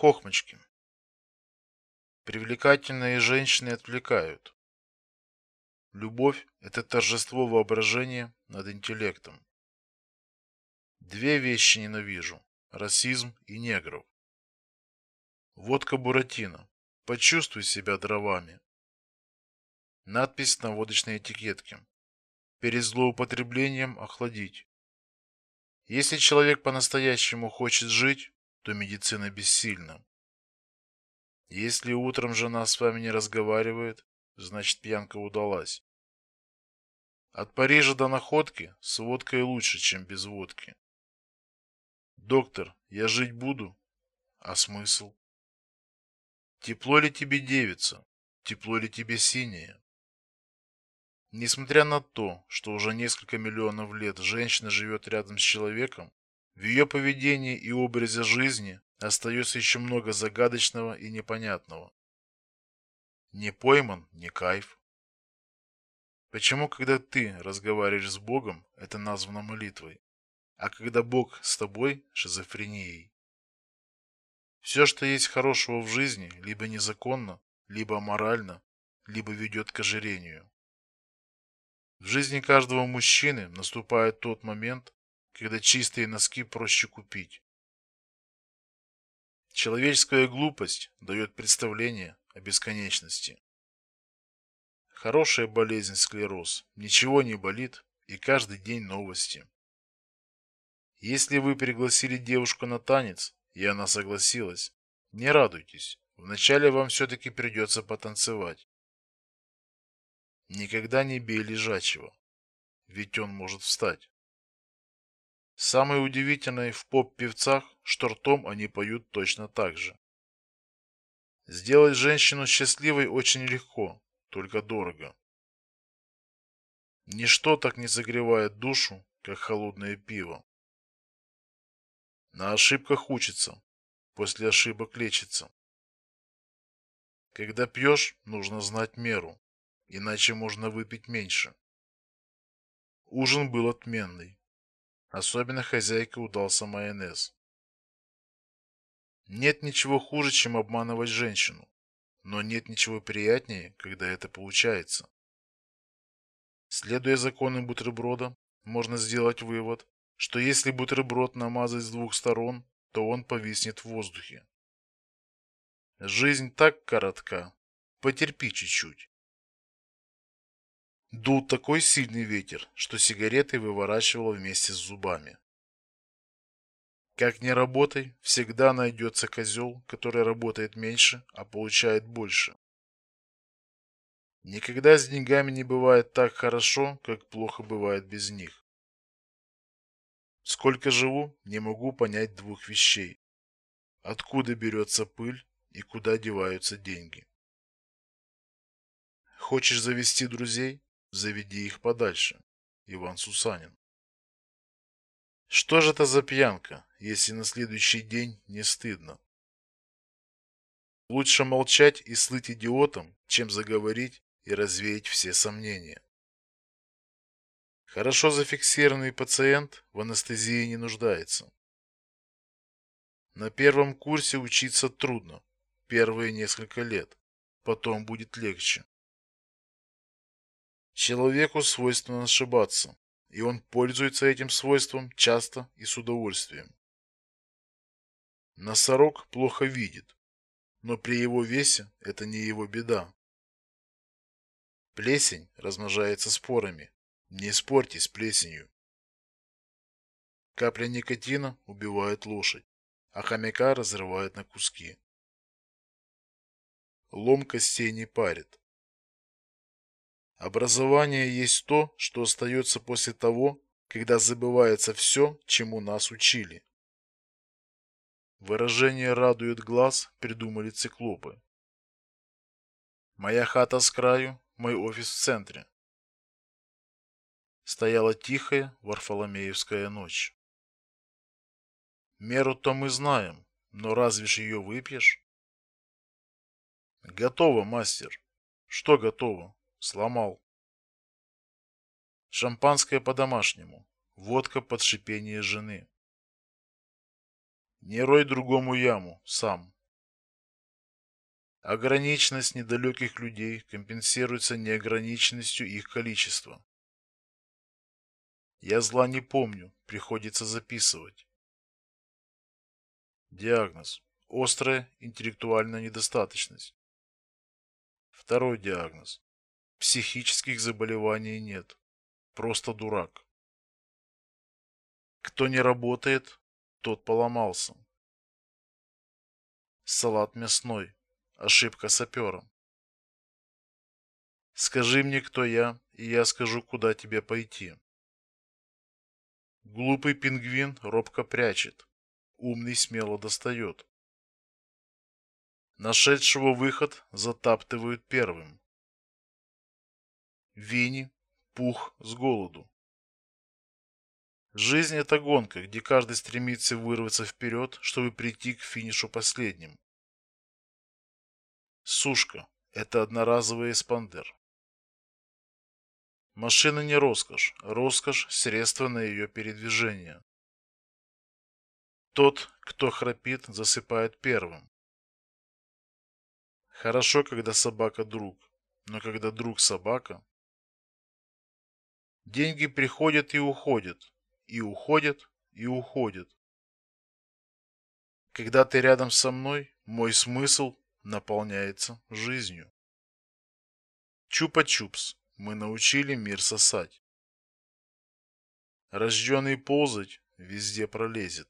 Хохмочки. Привлекательные женщины отвлекают. Любовь это торжество воображения над интеллектом. Две вещи ненавижу: расизм и негров. Водка Буратино. Почувствуй себя дровами. Надпись на водочной этикетке. Перед злоупотреблением охладить. Если человек по-настоящему хочет жить, то медицина бессильна. Если утром жена с вами не разговаривает, значит пьянка удалась. От Парижа до Находки с водкой лучше, чем без водки. Доктор, я жить буду, а смысл? Тепло ли тебе, девица? Тепло ли тебе синее? Несмотря на то, что уже несколько миллионов лет женщина живет рядом с человеком, в ее поведении и образе жизни остается еще много загадочного и непонятного. Не пойман, не кайф. Почему, когда ты разговариваешь с Богом, это названо молитвой, а когда Бог с тобой шизофренией? Все, что есть хорошего в жизни, либо незаконно, либо аморально, либо ведет к ожирению. В жизни каждого мужчины наступает тот момент, когда чистые носки проще купить. Человеческая глупость дает представление о бесконечности. Хорошая болезнь склероз. Ничего не болит, и каждый день новости. Если вы пригласили девушку на танец, и она согласилась, не радуйтесь. Вначале вам все таки придется потанцевать. Никогда не бей лежачего, ведь он может встать. Самое удивительное в поп-певцах, что ртом они поют точно так же. Сделать женщину счастливой очень легко, только дорого. Ничто так не согревает душу, как холодное пиво. На ошибках учится, после ошибок лечится. Когда пьешь, нужно знать меру иначе можно выпить меньше. Ужин был отменный. Особенно хозяйке удался майонез. Нет ничего хуже, чем обманывать женщину, но нет ничего приятнее, когда это получается. Следуя законам бутерброда, можно сделать вывод, что если бутерброд намазать с двух сторон, то он повиснет в воздухе. Жизнь так коротка. Потерпи чуть-чуть. Дул такой сильный ветер, что сигареты выворачивало вместе с зубами. Как ни работай, всегда найдется козел, который работает меньше, а получает больше. Никогда с деньгами не бывает так хорошо, как плохо бывает без них. Сколько живу, не могу понять двух вещей: откуда берется пыль и куда деваются деньги. Хочешь завести друзей? Заведи их подальше. Иван Сусанин. Что же это за пьянка, если на следующий день не стыдно? Лучше молчать и слыть идиотом, чем заговорить и развеять все сомнения. Хорошо зафиксированный пациент в анестезии не нуждается. На первом курсе учиться трудно, первые несколько лет, потом будет легче. Человеку свойственно ошибаться, и он пользуется этим свойством часто и с удовольствием. Носорог плохо видит, но при его весе это не его беда. Плесень размножается спорами. Не спорьте с плесенью. Капля никотина убивает лошадь, а хомяка разрывает на куски. Лом костей не парит. Образование есть то, что остается после того, когда забывается все, чему нас учили. Выражение радует глаз придумали циклопы. Моя хата с краю, мой офис в центре. Стояла тихая Варфоломеевская ночь. Меру-то мы знаем, но разве ж ее выпьешь? Готово, мастер. Что готово? Сломал. Шампанское по-домашнему. Водка под шипение жены. Не рой другому яму, сам. Ограниченность недалеких людей компенсируется неограниченностью их количества. Я зла не помню, приходится записывать. Диагноз. Острая интеллектуальная недостаточность. Второй диагноз. Психических заболеваний нет. Просто дурак. Кто не работает, тот поломался. Салат мясной. Ошибка сапера. Скажи мне, кто я, и я скажу, куда тебе пойти. Глупый пингвин робко прячет, умный смело достает. Нашедшего выход затаптывают первым. Винни, пух с голоду. Жизнь это гонка, где каждый стремится вырваться вперед, чтобы прийти к финишу последним. Сушка это одноразовый эспандер. Машина не роскошь, роскошь средство на ее передвижение. Тот, кто храпит, засыпает первым. Хорошо, когда собака друг, но когда друг собака, деньги приходят и уходят, и уходят, и уходят. Когда ты рядом со мной, мой смысл наполняется жизнью. Чупа-чупс. Мы научили мир сосать. Рожденный ползать везде пролезет.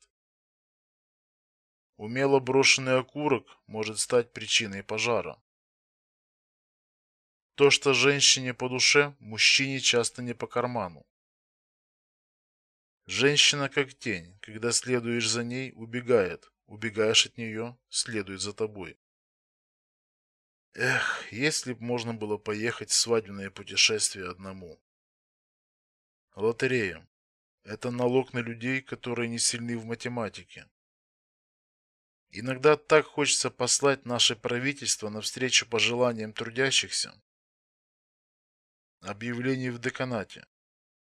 Умело брошенный окурок может стать причиной пожара. То, что женщине по душе, мужчине часто не по карману. Женщина как тень, когда следуешь за ней, убегает, убегаешь от нее, следует за тобой. Эх, если б можно было поехать в свадебное путешествие одному. Лотерея это налог на людей, которые не сильны в математике. Иногда так хочется послать наше правительство навстречу пожеланиям трудящихся. Объявление в деканате.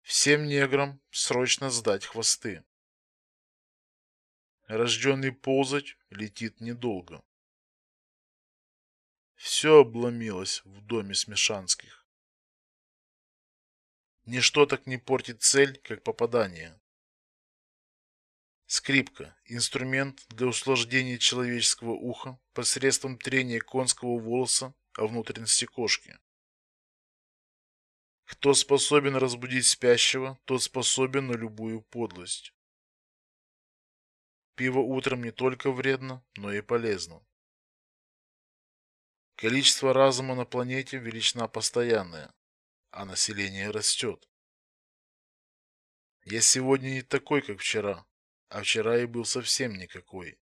Всем неграм срочно сдать хвосты. Рожденный ползать летит недолго. Все обломилось в доме Смешанских. Ничто так не портит цель, как попадание. Скрипка инструмент для услаждения человеческого уха посредством трения конского волоса о внутренности кошки. Кто способен разбудить спящего, тот способен на любую подлость. Пиво утром не только вредно, но и полезно. Количество разума на планете величина постоянная, а население растет. Я сегодня не такой, как вчера, а вчера я был совсем никакой.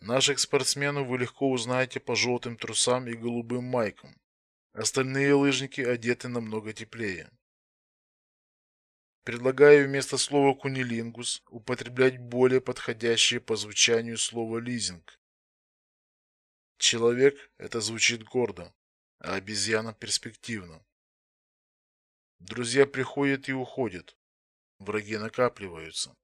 Наших спортсменов вы легко узнаете по желтым трусам и голубым майкам. Остальные лыжники одеты намного теплее. Предлагаю вместо слова кунилингус употреблять более подходящее по звучанию слово лизинг. Человек это звучит гордо, а обезьяна перспективно. Друзья приходят и уходят, враги накапливаются.